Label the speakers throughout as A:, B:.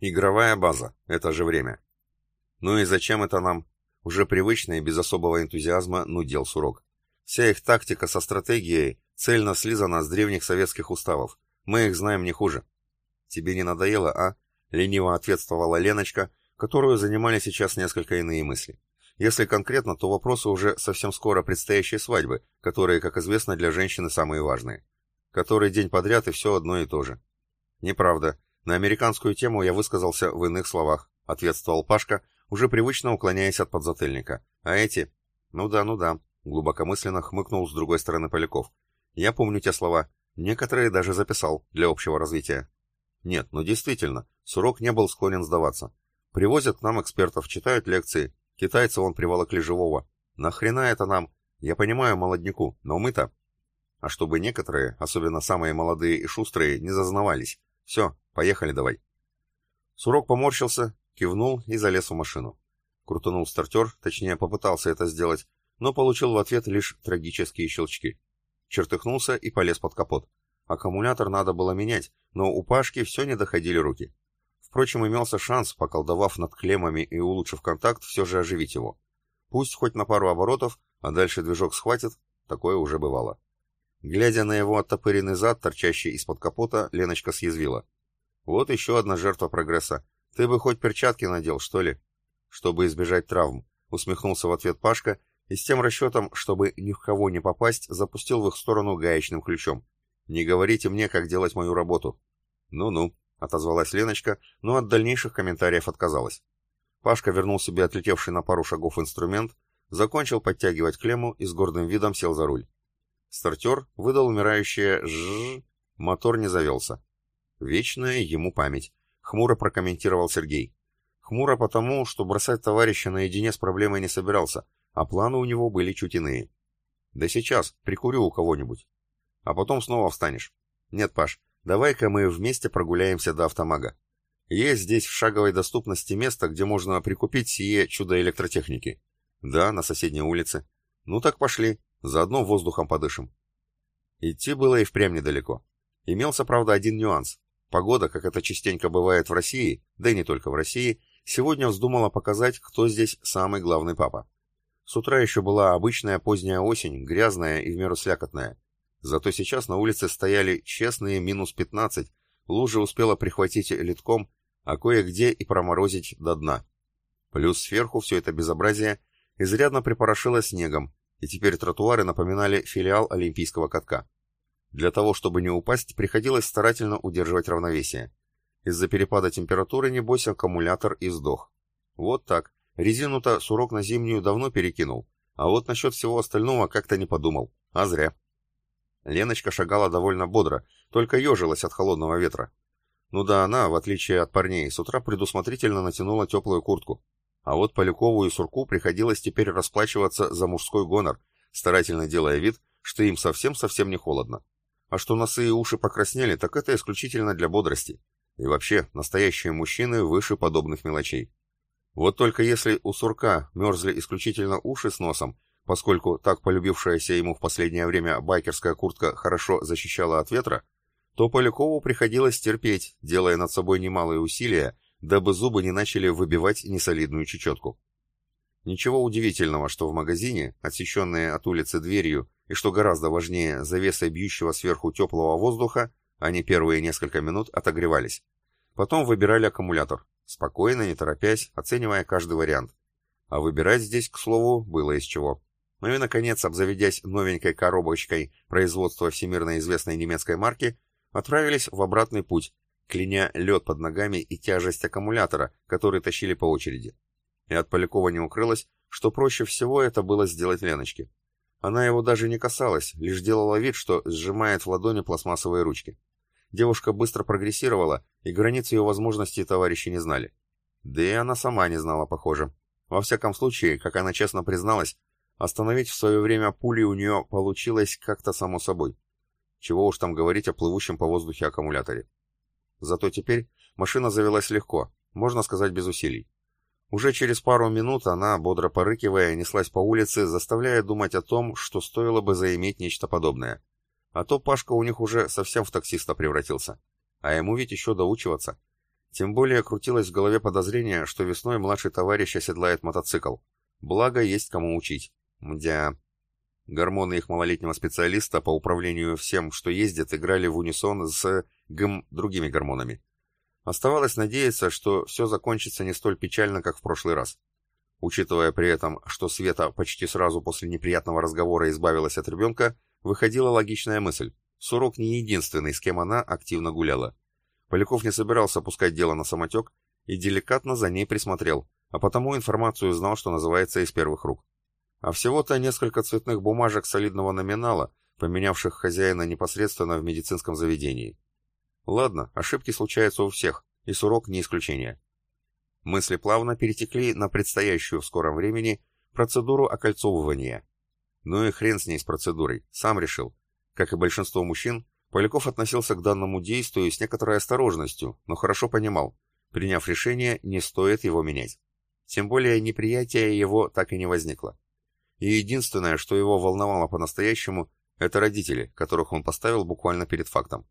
A: Игровая база. Это же время. Ну и зачем это нам? Уже привычно и без особого энтузиазма нудел Сурок. Вся их тактика со стратегией цельно слизана с древних советских уставов. Мы их знаем не хуже. Тебе не надоело, а? Лениво ответствовала Леночка, которую занимали сейчас несколько иные мысли. Если конкретно, то вопросы уже совсем скоро предстоящей свадьбы, которые, как известно, для женщины самые важные. Который день подряд и все одно и то же. Неправда. На американскую тему я высказался в иных словах, ответствовал Пашка, уже привычно уклоняясь от подзатыльника. А эти? Ну да, ну да, глубокомысленно хмыкнул с другой стороны Поляков. Я помню те слова. Некоторые даже записал для общего развития. Нет, ну действительно, Сурок не был склонен сдаваться. Привозят к нам экспертов, читают лекции. Китайца он приволокли живого. Нахрена это нам? Я понимаю молодняку, но мы-то... А чтобы некоторые, особенно самые молодые и шустрые, не зазнавались. Все, поехали давай. Сурок поморщился, кивнул и залез в машину. Крутанул стартер, точнее попытался это сделать, но получил в ответ лишь трагические щелчки. Чертыхнулся и полез под капот. Аккумулятор надо было менять, но у Пашки все не доходили руки. Впрочем, имелся шанс, поколдовав над клеммами и улучшив контакт, все же оживить его. Пусть хоть на пару оборотов, а дальше движок схватит, такое уже бывало. Глядя на его оттопыренный зад, торчащий из-под капота, Леночка съязвила. «Вот еще одна жертва прогресса. Ты бы хоть перчатки надел, что ли?» «Чтобы избежать травм», — усмехнулся в ответ Пашка и с тем расчетом, чтобы ни в кого не попасть, запустил в их сторону гаечным ключом. «Не говорите мне, как делать мою работу». «Ну-ну», — отозвалась Леночка, но от дальнейших комментариев отказалась. Пашка вернул себе отлетевший на пару шагов инструмент, закончил подтягивать клемму и с гордым видом сел за руль. Стартер выдал умирающее «жжж», мотор не завелся. Вечная ему память, хмуро прокомментировал Сергей. Хмуро потому, что бросать товарища наедине с проблемой не собирался, а планы у него были чуть иные. Да сейчас, прикурю у кого-нибудь. А потом снова встанешь. Нет, Паш, давай-ка мы вместе прогуляемся до автомага. Есть здесь в шаговой доступности место, где можно прикупить сие чудо электротехники. Да, на соседней улице. Ну так пошли. Заодно воздухом подышим. Идти было и впрямь недалеко. Имелся, правда, один нюанс. Погода, как это частенько бывает в России, да и не только в России, сегодня вздумала показать, кто здесь самый главный папа. С утра еще была обычная поздняя осень, грязная и в меру слякотная. Зато сейчас на улице стояли честные минус 15, лужа успела прихватить литком, а кое-где и проморозить до дна. Плюс сверху все это безобразие изрядно припорошило снегом, и теперь тротуары напоминали филиал олимпийского катка. Для того, чтобы не упасть, приходилось старательно удерживать равновесие. Из-за перепада температуры, небось, аккумулятор и сдох. Вот так. Резину-то сурок на зимнюю давно перекинул, а вот насчет всего остального как-то не подумал. А зря. Леночка шагала довольно бодро, только ежилась от холодного ветра. Ну да, она, в отличие от парней, с утра предусмотрительно натянула теплую куртку. А вот Полякову и Сурку приходилось теперь расплачиваться за мужской гонор, старательно делая вид, что им совсем-совсем не холодно. А что носы и уши покраснели, так это исключительно для бодрости. И вообще, настоящие мужчины выше подобных мелочей. Вот только если у Сурка мерзли исключительно уши с носом, поскольку так полюбившаяся ему в последнее время байкерская куртка хорошо защищала от ветра, то Полякову приходилось терпеть, делая над собой немалые усилия, дабы зубы не начали выбивать несолидную чечетку. Ничего удивительного, что в магазине, отсеченные от улицы дверью, и что гораздо важнее, завесой бьющего сверху теплого воздуха, они первые несколько минут отогревались. Потом выбирали аккумулятор, спокойно, не торопясь, оценивая каждый вариант. А выбирать здесь, к слову, было из чего. Ну и, наконец, обзаведясь новенькой коробочкой производства всемирно известной немецкой марки, отправились в обратный путь, кляня лед под ногами и тяжесть аккумулятора, который тащили по очереди. И от Полякова не укрылось, что проще всего это было сделать Леночке. Она его даже не касалась, лишь делала вид, что сжимает в ладони пластмассовые ручки. Девушка быстро прогрессировала, и границ ее возможностей товарищи не знали. Да и она сама не знала, похоже. Во всяком случае, как она честно призналась, остановить в свое время пули у нее получилось как-то само собой. Чего уж там говорить о плывущем по воздухе аккумуляторе. Зато теперь машина завелась легко, можно сказать без усилий. Уже через пару минут она, бодро порыкивая, неслась по улице, заставляя думать о том, что стоило бы заиметь нечто подобное. А то Пашка у них уже совсем в таксиста превратился. А ему ведь еще доучиваться. Тем более крутилось в голове подозрение, что весной младший товарищ оседлает мотоцикл. Благо, есть кому учить. Мдя. Гормоны их малолетнего специалиста по управлению всем, что ездит, играли в унисон с гм другими гормонами. Оставалось надеяться, что все закончится не столь печально, как в прошлый раз. Учитывая при этом, что Света почти сразу после неприятного разговора избавилась от ребенка, выходила логичная мысль. Сурок не единственный, с кем она активно гуляла. Поляков не собирался пускать дело на самотек и деликатно за ней присмотрел, а потому информацию знал, что называется, из первых рук. А всего-то несколько цветных бумажек солидного номинала, поменявших хозяина непосредственно в медицинском заведении. Ладно, ошибки случаются у всех, и Сурок не исключение. Мысли плавно перетекли на предстоящую в скором времени процедуру окольцовывания. Ну и хрен с ней с процедурой, сам решил. Как и большинство мужчин, Поляков относился к данному действию с некоторой осторожностью, но хорошо понимал, приняв решение, не стоит его менять. Тем более неприятие его так и не возникло. И единственное, что его волновало по-настоящему, это родители, которых он поставил буквально перед фактом.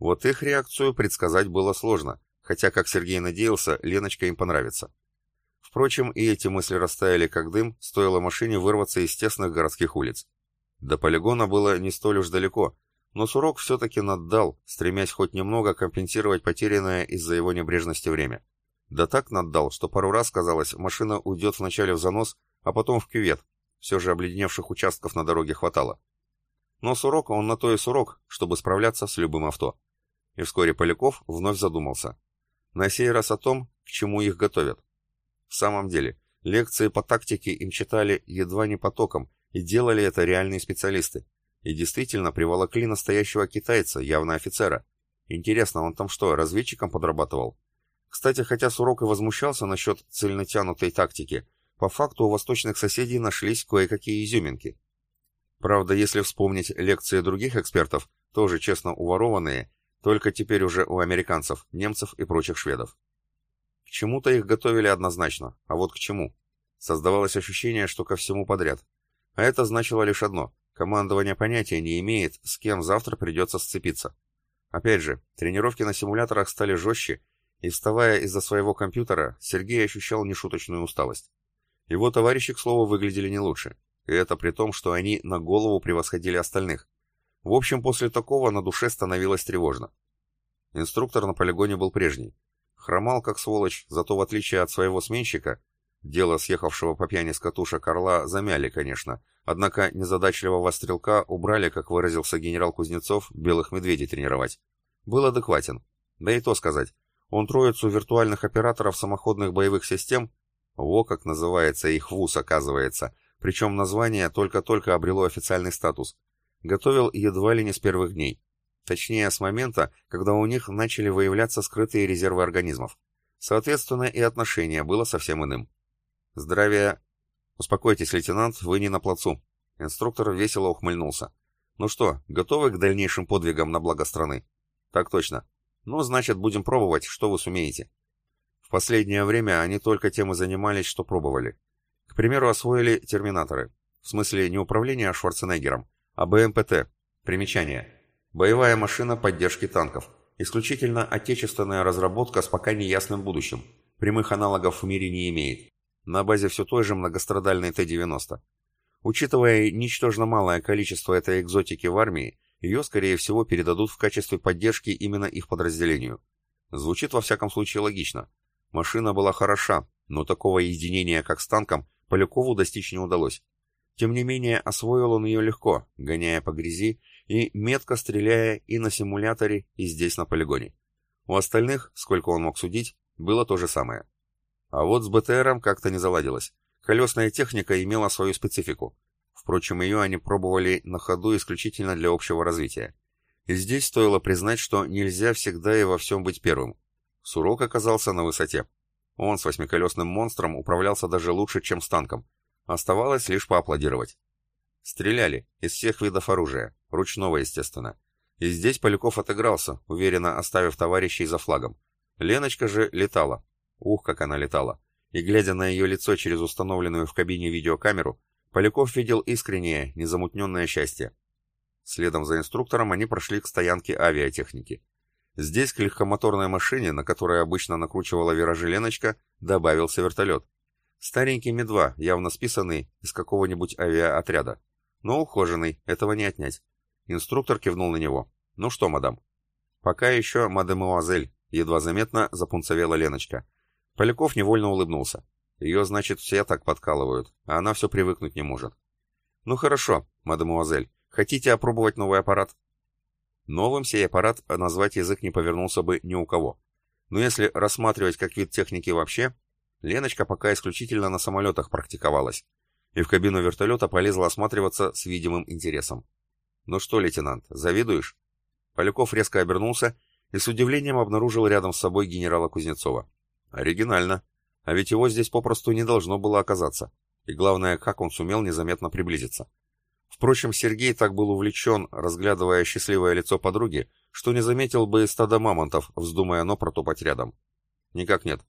A: Вот их реакцию предсказать было сложно, хотя, как Сергей надеялся, Леночка им понравится. Впрочем, и эти мысли растаяли как дым, стоило машине вырваться из тесных городских улиц. До полигона было не столь уж далеко, но Сурок все-таки наддал, стремясь хоть немного компенсировать потерянное из-за его небрежности время. Да так наддал, что пару раз, казалось, машина уйдет вначале в занос, а потом в кювет. Все же обледеневших участков на дороге хватало. Но Сурок он на то и Сурок, чтобы справляться с любым авто. И вскоре Поляков вновь задумался. На сей раз о том, к чему их готовят. В самом деле, лекции по тактике им читали едва не потоком, и делали это реальные специалисты. И действительно приволокли настоящего китайца, явно офицера. Интересно, он там что, разведчиком подрабатывал? Кстати, хотя Сурок и возмущался насчет цельнотянутой тактики, по факту у восточных соседей нашлись кое-какие изюминки. Правда, если вспомнить лекции других экспертов, тоже честно уворованные, только теперь уже у американцев, немцев и прочих шведов. К чему-то их готовили однозначно, а вот к чему? Создавалось ощущение, что ко всему подряд. А это значило лишь одно – командование понятия не имеет, с кем завтра придется сцепиться. Опять же, тренировки на симуляторах стали жестче, и вставая из-за своего компьютера, Сергей ощущал нешуточную усталость. Его товарищи, к слову, выглядели не лучше, и это при том, что они на голову превосходили остальных – в общем, после такого на душе становилось тревожно. Инструктор на полигоне был прежний. Хромал как сволочь, зато в отличие от своего сменщика, дело съехавшего по пьяни с катушек орла замяли, конечно, однако незадачливого стрелка убрали, как выразился генерал Кузнецов, белых медведей тренировать. Был адекватен. Да и то сказать, он троицу виртуальных операторов самоходных боевых систем, во как называется их ВУЗ, оказывается, причем название только-только обрело официальный статус – готовил едва ли не с первых дней. Точнее, с момента, когда у них начали выявляться скрытые резервы организмов. Соответственно, и отношение было совсем иным. «Здравия...» «Успокойтесь, лейтенант, вы не на плацу». Инструктор весело ухмыльнулся. «Ну что, готовы к дальнейшим подвигам на благо страны?» «Так точно. Ну, значит, будем пробовать, что вы сумеете». В последнее время они только тем и занимались, что пробовали. К примеру, освоили терминаторы. В смысле, не управление Шварценеггером, а БМПТ. Примечание. Боевая машина поддержки танков. Исключительно отечественная разработка с пока неясным будущим. Прямых аналогов в мире не имеет. На базе все той же многострадальной Т-90. Учитывая ничтожно малое количество этой экзотики в армии, ее, скорее всего, передадут в качестве поддержки именно их подразделению. Звучит во всяком случае логично. Машина была хороша, но такого единения, как с танком, Полякову достичь не удалось. Тем не менее, освоил он ее легко, гоняя по грязи и метко стреляя и на симуляторе, и здесь на полигоне. У остальных, сколько он мог судить, было то же самое. А вот с БТРом как-то не заладилось. Колесная техника имела свою специфику. Впрочем, ее они пробовали на ходу исключительно для общего развития. И здесь стоило признать, что нельзя всегда и во всем быть первым. Сурок оказался на высоте. Он с восьмиколесным монстром управлялся даже лучше, чем с танком, Оставалось лишь поаплодировать. Стреляли из всех видов оружия, ручного, естественно. И здесь Поляков отыгрался, уверенно оставив товарищей за флагом. Леночка же летала. Ух, как она летала. И глядя на ее лицо через установленную в кабине видеокамеру, Поляков видел искреннее, незамутненное счастье. Следом за инструктором они прошли к стоянке авиатехники. Здесь к легкомоторной машине, на которой обычно накручивала виражи Леночка, добавился вертолет. Старенький Ми-2, явно списанный из какого-нибудь авиаотряда. Но ухоженный, этого не отнять. Инструктор кивнул на него. «Ну что, мадам?» «Пока еще, мадемуазель», — едва заметно запунцовела Леночка. Поляков невольно улыбнулся. Ее, значит, все так подкалывают, а она все привыкнуть не может. «Ну хорошо, мадемуазель, хотите опробовать новый аппарат?» Новым сей аппарат назвать язык не повернулся бы ни у кого. Но если рассматривать как вид техники вообще, Леночка пока исключительно на самолетах практиковалась, и в кабину вертолета полезла осматриваться с видимым интересом. «Ну что, лейтенант, завидуешь?» Поляков резко обернулся и с удивлением обнаружил рядом с собой генерала Кузнецова. «Оригинально. А ведь его здесь попросту не должно было оказаться. И главное, как он сумел незаметно приблизиться. Впрочем, Сергей так был увлечен, разглядывая счастливое лицо подруги, что не заметил бы стада мамонтов, вздумая оно протопать рядом. Никак нет.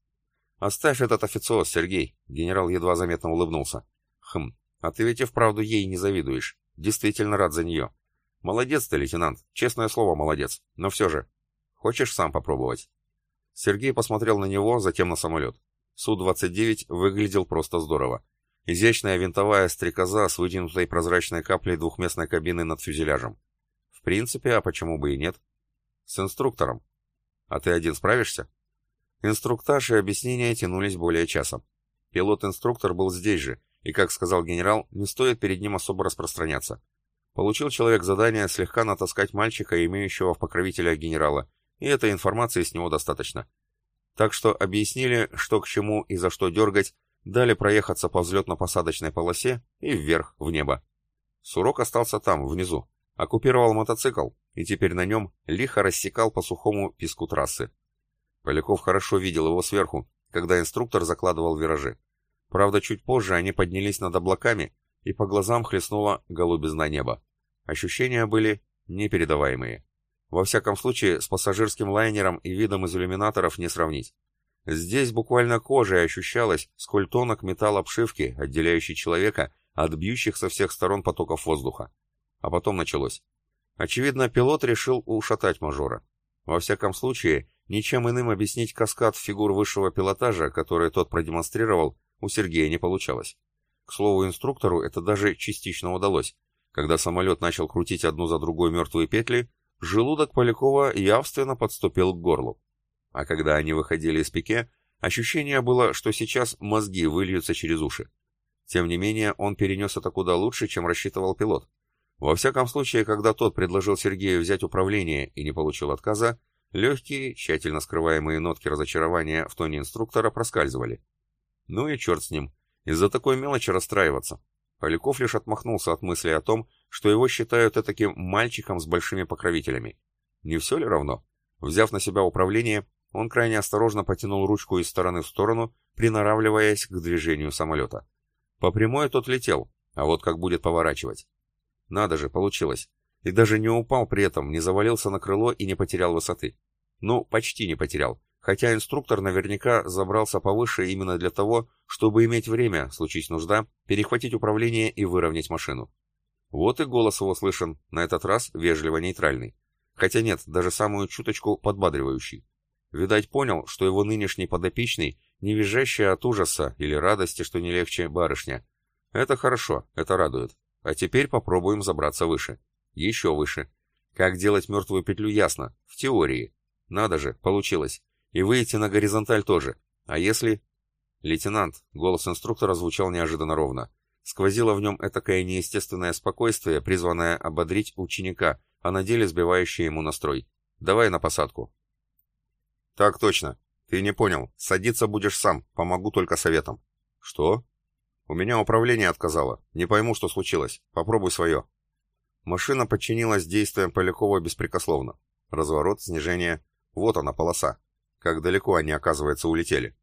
A: «Оставь этот официоз, Сергей», — генерал едва заметно улыбнулся. «Хм, а ты ведь и вправду ей не завидуешь. Действительно рад за нее. Молодец ты, лейтенант, честное слово, молодец. Но все же, хочешь сам попробовать?» Сергей посмотрел на него, затем на самолет. Су-29 выглядел просто здорово. Изящная винтовая стрекоза с вытянутой прозрачной каплей двухместной кабины над фюзеляжем. В принципе, а почему бы и нет? С инструктором. А ты один справишься? Инструктаж и объяснения тянулись более часа. Пилот-инструктор был здесь же, и, как сказал генерал, не стоит перед ним особо распространяться. Получил человек задание слегка натаскать мальчика, имеющего в покровителя генерала, и этой информации с него достаточно. Так что объяснили, что к чему и за что дергать, дали проехаться по взлетно-посадочной полосе и вверх, в небо. Сурок остался там, внизу, оккупировал мотоцикл, и теперь на нем лихо рассекал по сухому песку трассы. Поляков хорошо видел его сверху, когда инструктор закладывал виражи. Правда, чуть позже они поднялись над облаками, и по глазам хлестнула голубизна неба. Ощущения были непередаваемые. Во всяком случае, с пассажирским лайнером и видом из иллюминаторов не сравнить. Здесь буквально кожей ощущалось, сколь тонок металл обшивки, отделяющий человека от бьющих со всех сторон потоков воздуха. А потом началось. Очевидно, пилот решил ушатать мажора. Во всяком случае, ничем иным объяснить каскад фигур высшего пилотажа, который тот продемонстрировал, у Сергея не получалось. К слову, инструктору это даже частично удалось. Когда самолет начал крутить одну за другой мертвые петли, желудок Полякова явственно подступил к горлу. А когда они выходили из пике, ощущение было, что сейчас мозги выльются через уши. Тем не менее, он перенес это куда лучше, чем рассчитывал пилот. Во всяком случае, когда тот предложил Сергею взять управление и не получил отказа, легкие, тщательно скрываемые нотки разочарования в тоне инструктора проскальзывали. Ну и черт с ним, из-за такой мелочи расстраиваться. Поляков лишь отмахнулся от мысли о том, что его считают таким мальчиком с большими покровителями. Не все ли равно? Взяв на себя управление, он крайне осторожно потянул ручку из стороны в сторону, приноравливаясь к движению самолета. По прямой тот летел, а вот как будет поворачивать. Надо же, получилось. И даже не упал при этом, не завалился на крыло и не потерял высоты. Ну, почти не потерял. Хотя инструктор наверняка забрался повыше именно для того, чтобы иметь время, случись нужда, перехватить управление и выровнять машину. Вот и голос его слышен, на этот раз вежливо-нейтральный. Хотя нет, даже самую чуточку подбадривающий. Видать, понял, что его нынешний подопечный, не визжащая от ужаса или радости, что не легче барышня. Это хорошо, это радует. А теперь попробуем забраться выше. Еще выше. Как делать мертвую петлю ясно, в теории. Надо же, получилось. И выйти на горизонталь тоже. А если... Лейтенант, голос инструктора звучал неожиданно ровно. Сквозило в нем этакое неестественное спокойствие, призванное ободрить ученика, а на деле сбивающее ему настрой. «Давай на посадку». «Так точно. Ты не понял. Садиться будешь сам. Помогу только советом». «Что?» «У меня управление отказало. Не пойму, что случилось. Попробуй свое». Машина подчинилась действиям Полякова беспрекословно. Разворот, снижение. Вот она, полоса. Как далеко они, оказывается, улетели.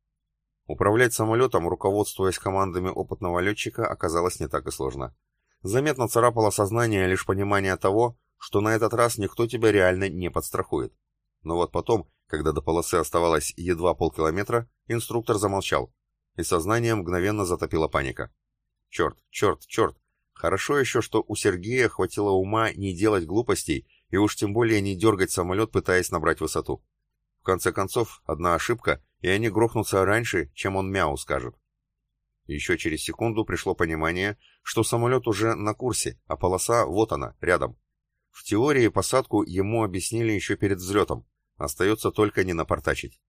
A: Управлять самолетом, руководствуясь командами опытного летчика, оказалось не так и сложно. Заметно царапало сознание лишь понимание того, что на этот раз никто тебя реально не подстрахует. Но вот потом, когда до полосы оставалось едва полкилометра, инструктор замолчал, и сознание мгновенно затопила паника. Черт, черт, черт! Хорошо еще, что у Сергея хватило ума не делать глупостей и уж тем более не дергать самолет, пытаясь набрать высоту. В конце концов, одна ошибка, и они грохнутся раньше, чем он мяу скажет. Еще через секунду пришло понимание, что самолет уже на курсе, а полоса вот она, рядом. В теории посадку ему объяснили еще перед взлетом, остается только не напортачить.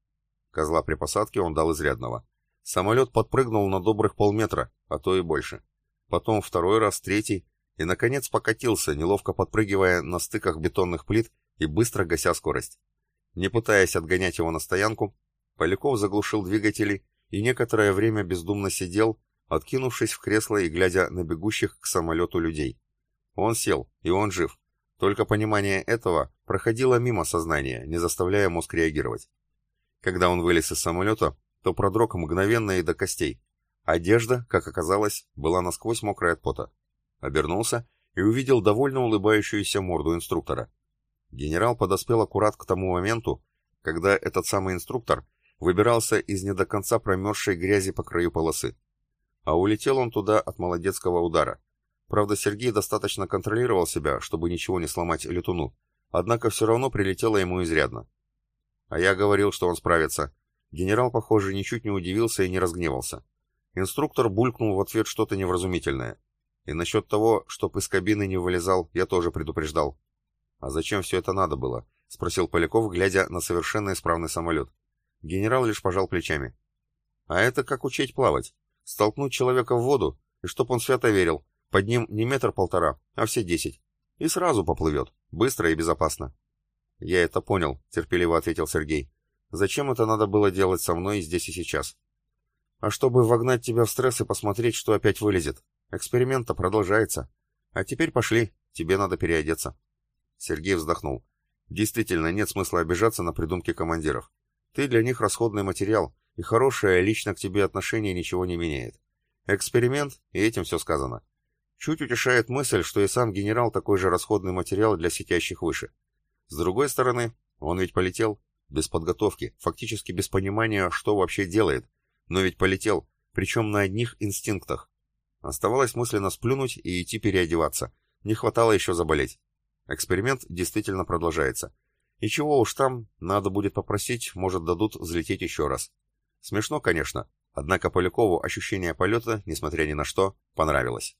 A: Козла при посадке он дал изрядного. Самолет подпрыгнул на добрых полметра, а то и больше. Потом второй раз, третий, и, наконец, покатился, неловко подпрыгивая на стыках бетонных плит и быстро гася скорость. Не пытаясь отгонять его на стоянку, Поляков заглушил двигатели и некоторое время бездумно сидел, откинувшись в кресло и глядя на бегущих к самолету людей. Он сел, и он жив. Только понимание этого проходило мимо сознания, не заставляя мозг реагировать. Когда он вылез из самолета, то продрог мгновенно и до костей. Одежда, как оказалось, была насквозь мокрая от пота. Обернулся и увидел довольно улыбающуюся морду инструктора. Генерал подоспел аккурат к тому моменту, когда этот самый инструктор выбирался из не до конца промерзшей грязи по краю полосы. А улетел он туда от молодецкого удара. Правда, Сергей достаточно контролировал себя, чтобы ничего не сломать летуну, однако все равно прилетело ему изрядно. А я говорил, что он справится. Генерал, похоже, ничуть не удивился и не разгневался. Инструктор булькнул в ответ что-то невразумительное. И насчет того, чтоб из кабины не вылезал, я тоже предупреждал. «А зачем все это надо было?» — спросил Поляков, глядя на совершенно исправный самолет. Генерал лишь пожал плечами. А это как учить плавать. Столкнуть человека в воду, и чтоб он свято верил, под ним не метр-полтора, а все десять. И сразу поплывет, быстро и безопасно. Я это понял, терпеливо ответил Сергей. Зачем это надо было делать со мной здесь и сейчас? А чтобы вогнать тебя в стресс и посмотреть, что опять вылезет. Эксперимент-то продолжается. А теперь пошли, тебе надо переодеться. Сергей вздохнул. Действительно, нет смысла обижаться на придумки командиров. Ты для них расходный материал, и хорошее лично к тебе отношение ничего не меняет. Эксперимент, и этим все сказано. Чуть утешает мысль, что и сам генерал такой же расходный материал для сидящих выше. С другой стороны, он ведь полетел, без подготовки, фактически без понимания, что вообще делает, но ведь полетел, причем на одних инстинктах. Оставалось мысленно сплюнуть и идти переодеваться. Не хватало еще заболеть. Эксперимент действительно продолжается. И чего уж там, надо будет попросить, может дадут взлететь еще раз. Смешно, конечно, однако Полякову ощущение полета, несмотря ни на что, понравилось.